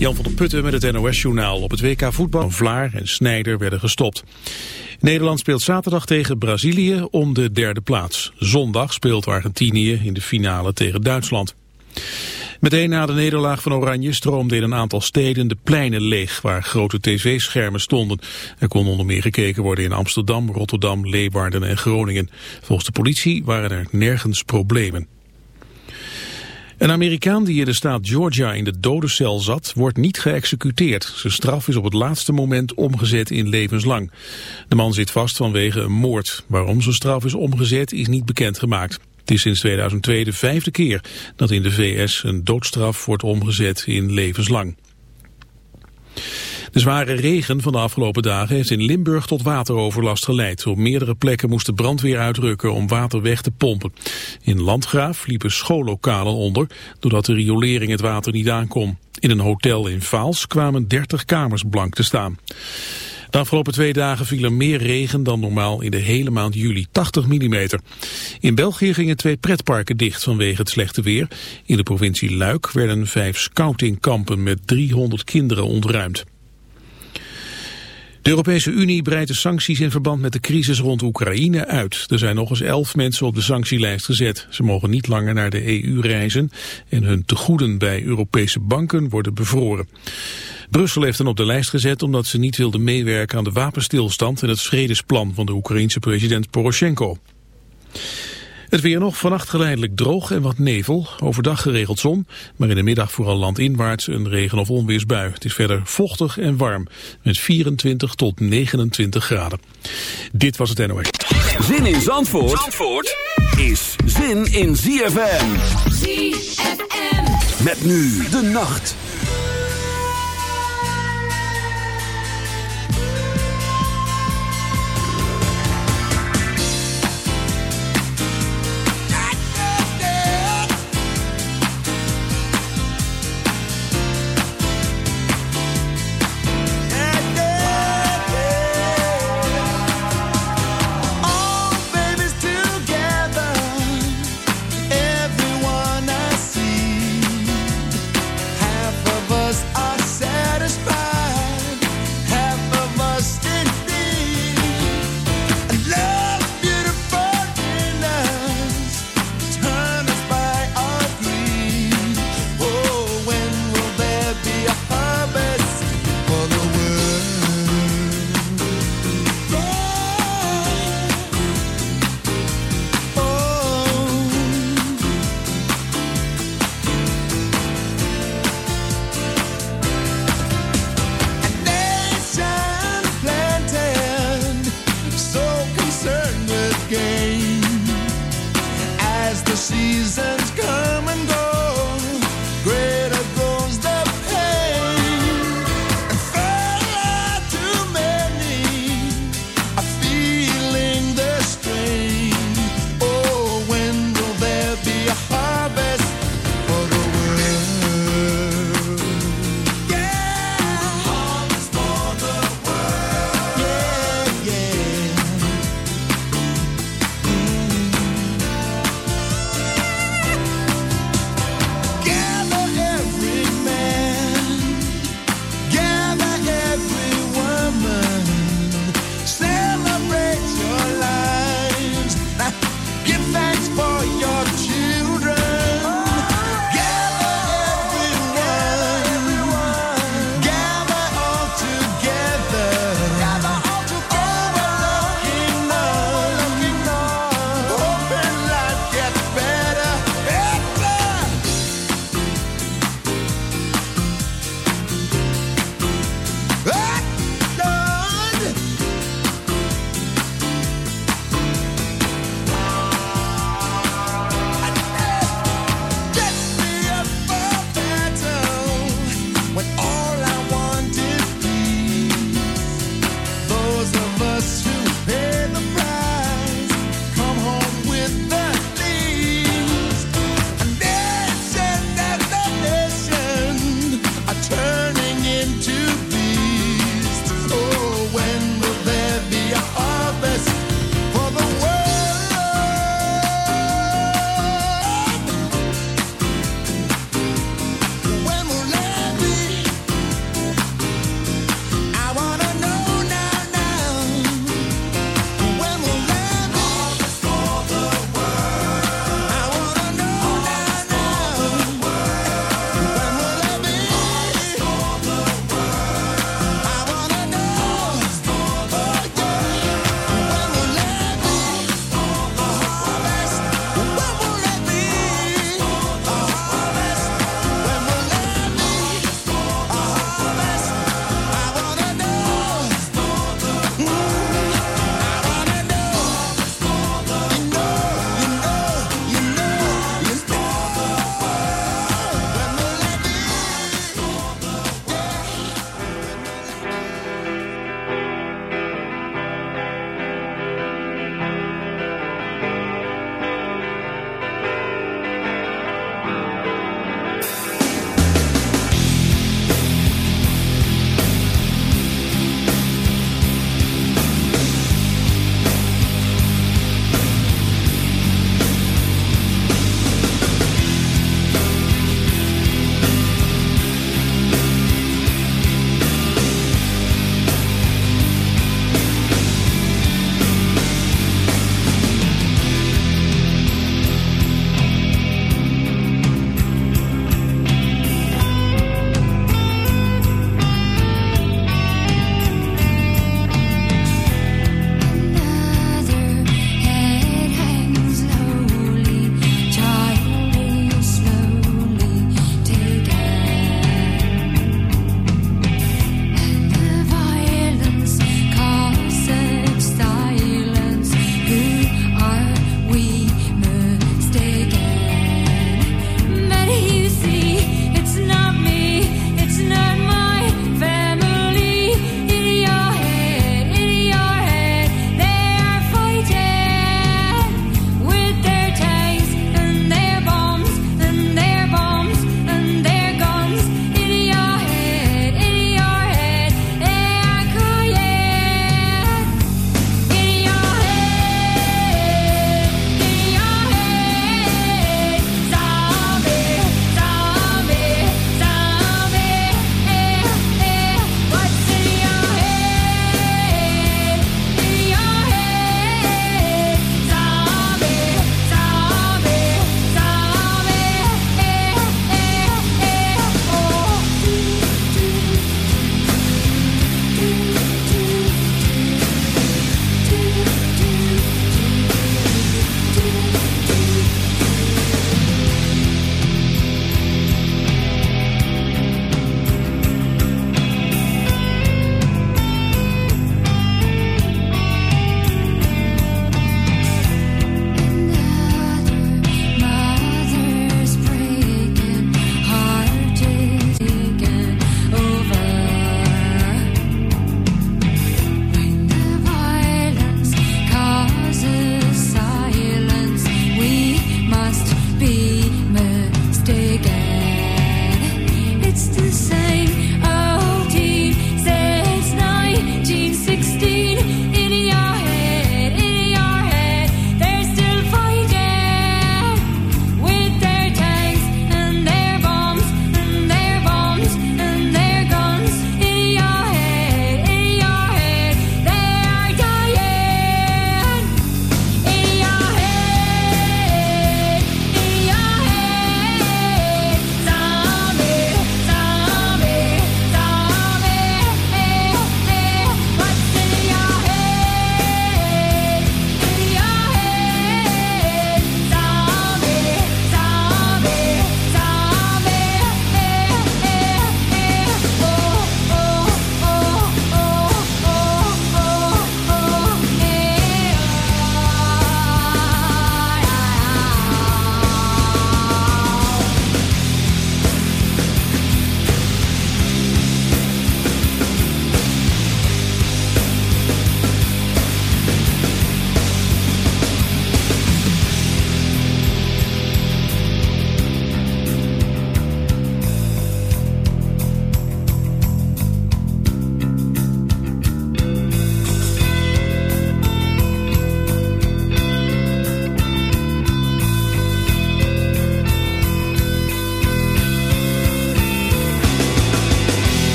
Jan van der Putten met het NOS-journaal. Op het WK voetbal Vlaar en Snijder werden gestopt. Nederland speelt zaterdag tegen Brazilië om de derde plaats. Zondag speelt Argentinië in de finale tegen Duitsland. Meteen na de nederlaag van Oranje stroomde in een aantal steden de pleinen leeg waar grote tv-schermen stonden. Er kon onder meer gekeken worden in Amsterdam, Rotterdam, Leeuwarden en Groningen. Volgens de politie waren er nergens problemen. Een Amerikaan die in de staat Georgia in de dodencel zat, wordt niet geëxecuteerd. Zijn straf is op het laatste moment omgezet in levenslang. De man zit vast vanwege een moord. Waarom zijn straf is omgezet is niet bekendgemaakt. Het is sinds 2002 de vijfde keer dat in de VS een doodstraf wordt omgezet in levenslang. De zware regen van de afgelopen dagen heeft in Limburg tot wateroverlast geleid. Op meerdere plekken moest de brandweer uitrukken om water weg te pompen. In Landgraaf liepen schoollokalen onder, doordat de riolering het water niet aankom. In een hotel in Vaals kwamen 30 kamers blank te staan. De afgelopen twee dagen viel er meer regen dan normaal in de hele maand juli, 80 mm. In België gingen twee pretparken dicht vanwege het slechte weer. In de provincie Luik werden vijf scoutingkampen met 300 kinderen ontruimd. De Europese Unie breidt de sancties in verband met de crisis rond Oekraïne uit. Er zijn nog eens elf mensen op de sanctielijst gezet. Ze mogen niet langer naar de EU reizen en hun tegoeden bij Europese banken worden bevroren. Brussel heeft hen op de lijst gezet omdat ze niet wilden meewerken aan de wapenstilstand en het vredesplan van de Oekraïense president Poroshenko. Het weer nog, vannacht geleidelijk droog en wat nevel. Overdag geregeld zon, maar in de middag vooral landinwaarts een regen- of onweersbui. Het is verder vochtig en warm, met 24 tot 29 graden. Dit was het NOS. Zin in Zandvoort, Zandvoort is zin in ZFM. ZFM. Met nu de nacht.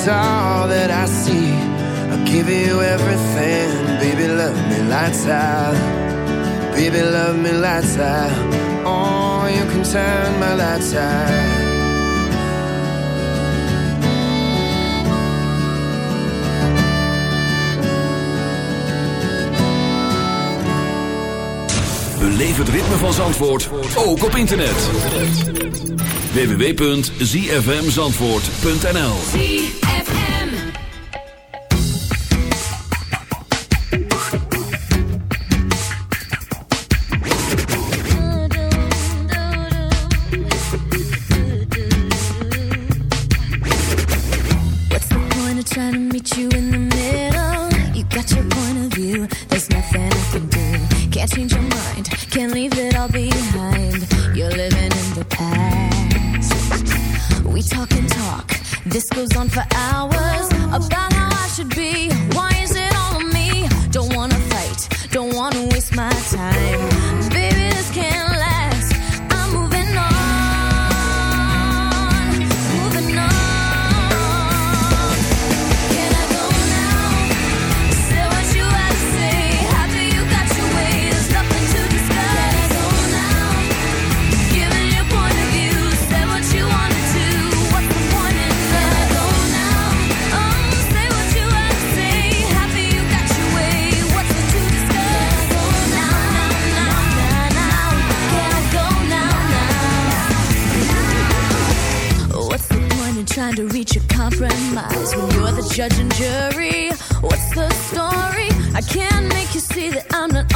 is all that I see. I'll give you everything, baby. Love me lights out. Baby, love me lights out. Oh, you can turn my lights out. Beleef het ritme van Zandvoort, ook op internet. www.zfmzandvoort.nl compromise when you're the judge and jury? What's the story? I can't make you see that I'm not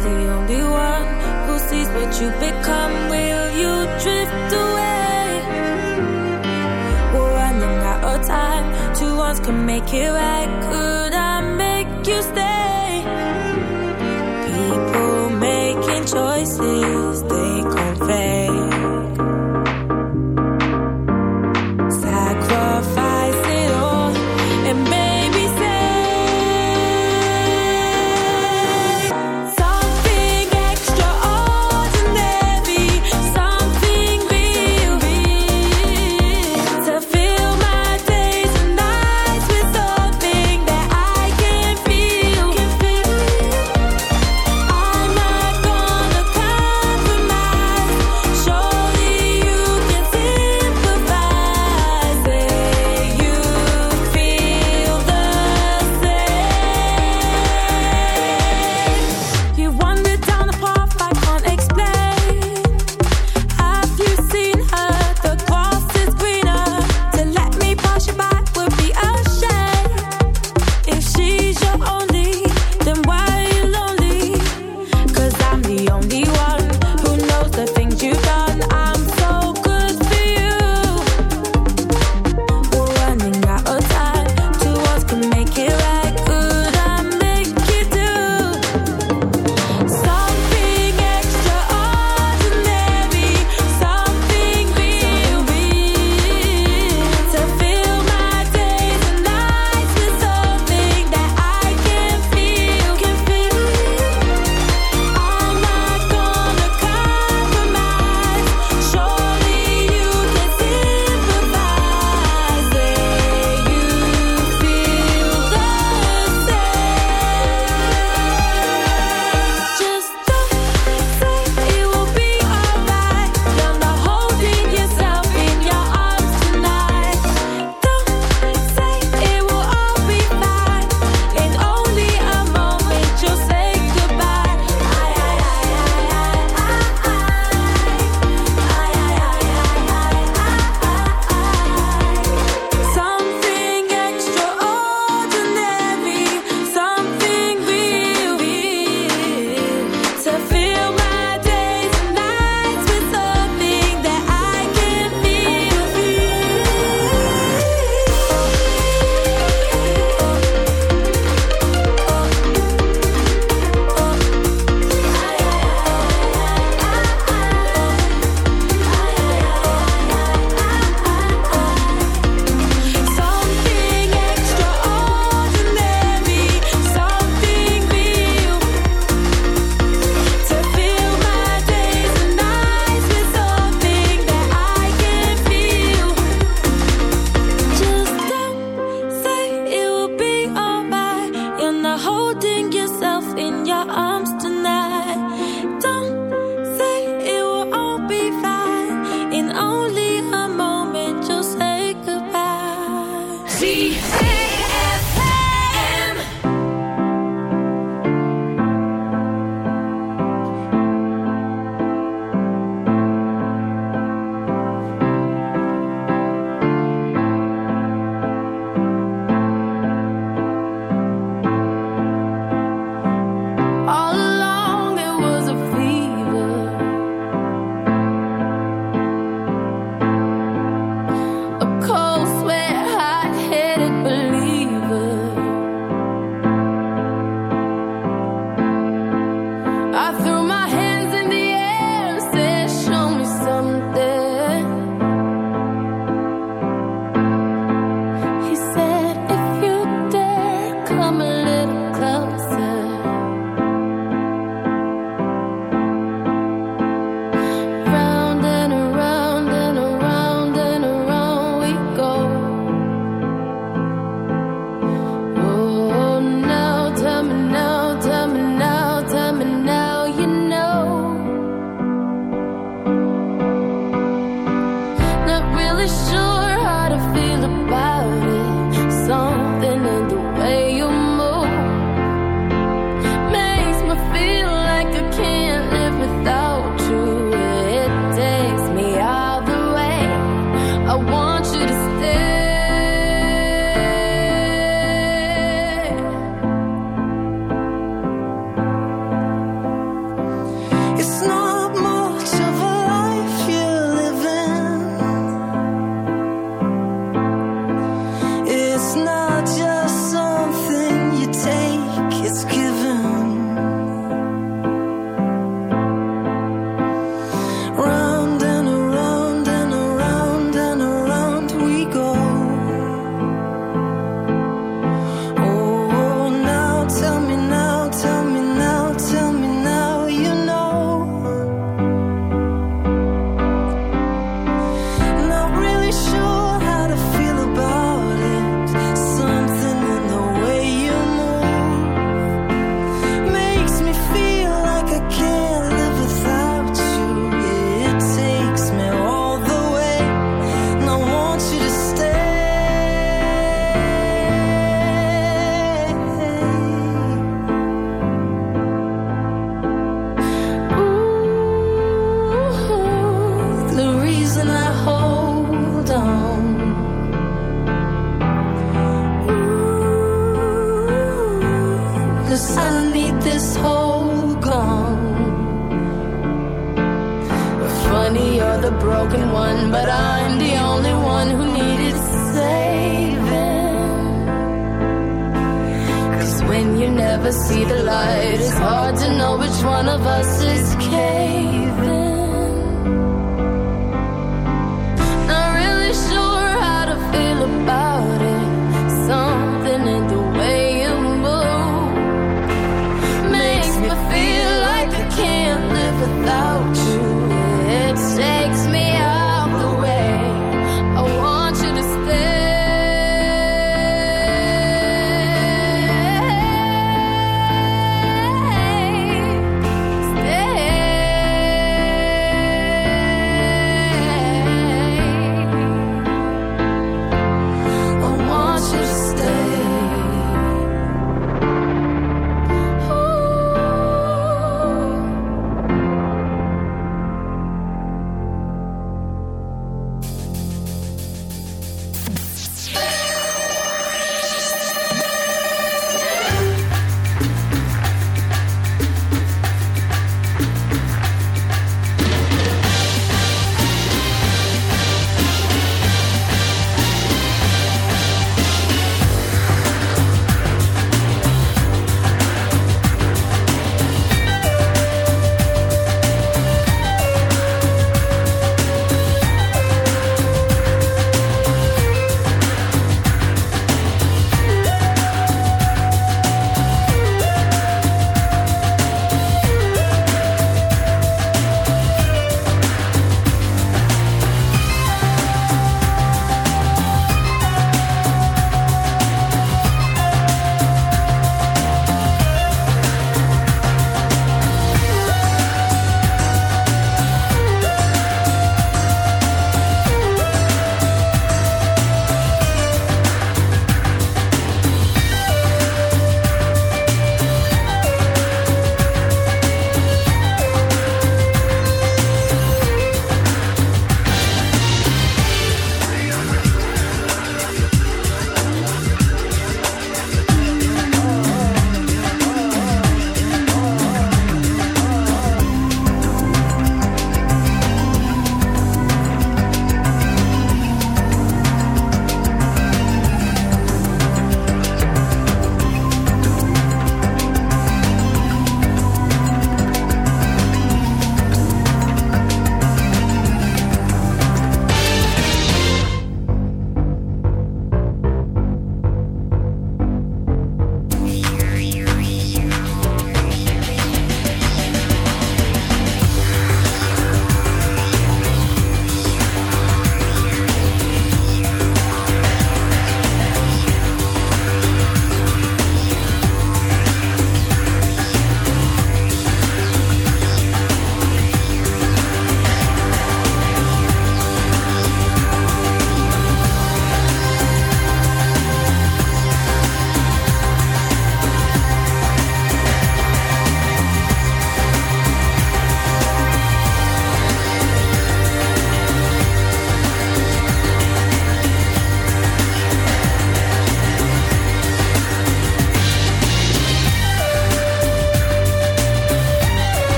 the only one who sees what you become. Will you drift away? We're running out of time. Two ones can make it right. Could I?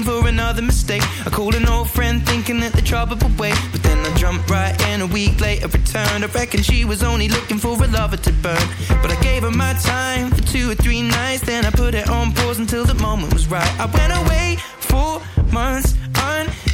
Looking for another mistake. I called an old friend thinking that the trouble would wait. But then I jumped right in a week later, returned. I reckon she was only looking for a lover to burn. But I gave her my time for two or three nights. Then I put it on pause until the moment was right. I went away for months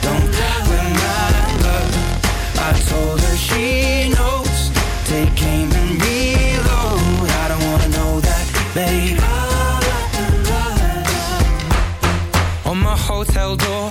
Don't my love. I told her she knows. And. I don't wanna know that. On my hotel door,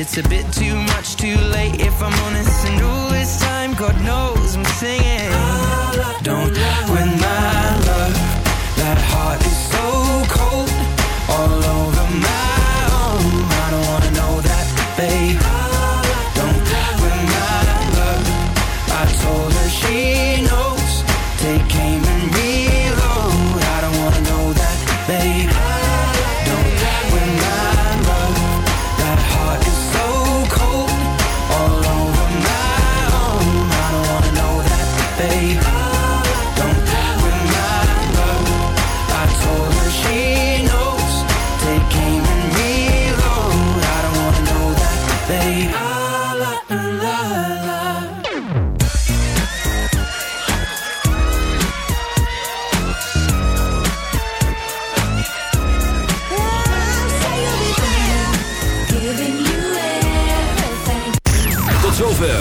It's a bit too much, too late, if I'm honest. And all this time, God knows I'm singing. Don't win my